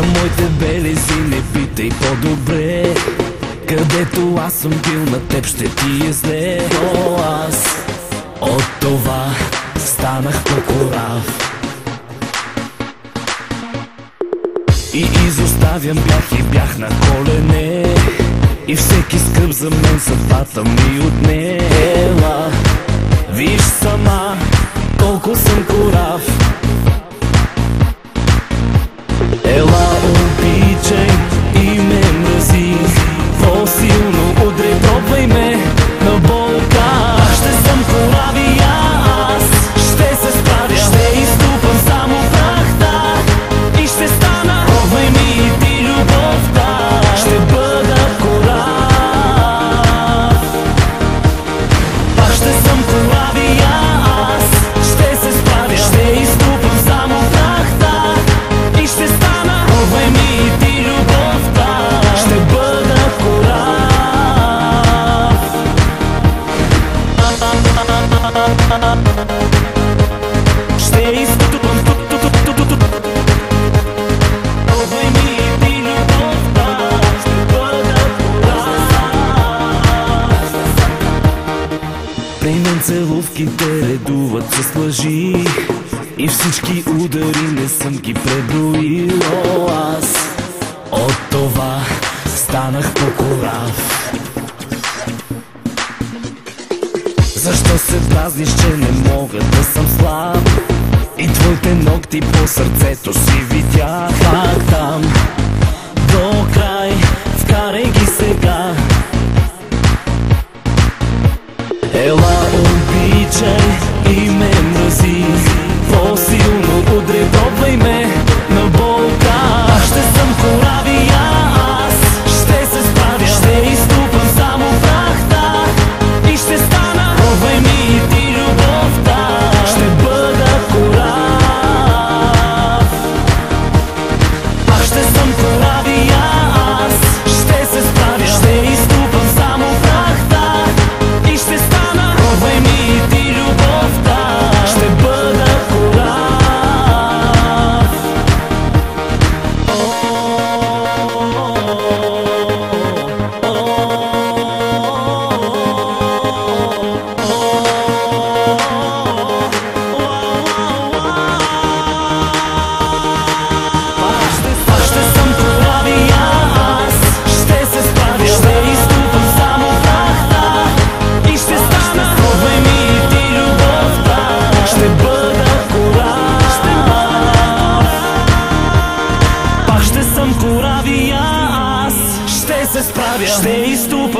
За моите белези не питай по-добре. Където аз съм бил на теб ще ти е зле. Но аз от това станах по-корав И изоставям бях и бях на колене. И всеки скъп за мен съдбата ми отне. Целувките редуват с лъжи. И всички удари не съм ги преброил. Аз От това станах покорав. Защо се празниш, че не мога да съм слаб? И твоите ногти по сърцето си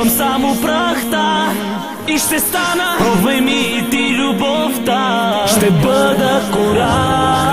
чувам само прахта и ще стана, пробвай ми ти любовта, ще бъда кораж.